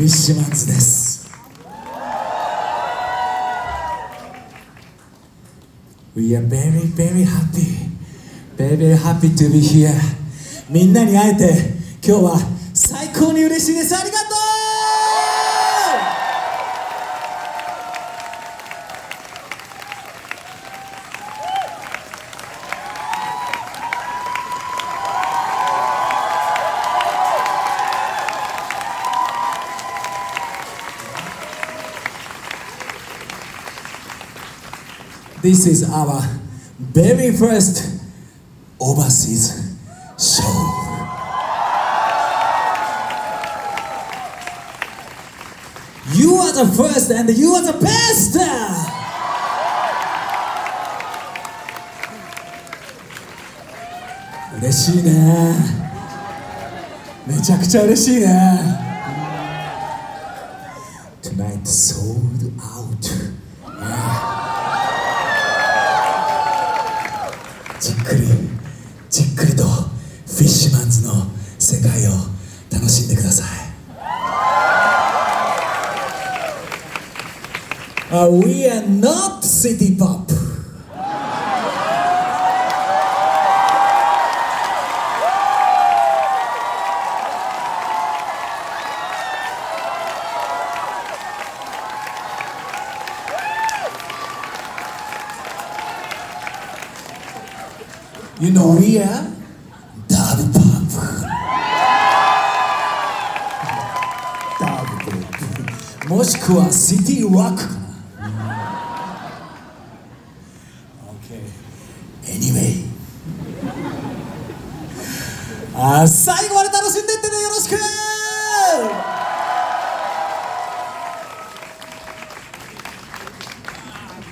フィッシュマンズですみんなに会えて今日は最高に嬉しいですありがとう This is our very first overseas show. You are the first and you are the best! 嬉しいねめちゃくちゃ嬉しいね Tonight sold out じ ィッシュマンズの世界を楽しんでください Uh, we are not city pop. You know, we are もしくはシティロックかな。OK Anyway. あ最後まで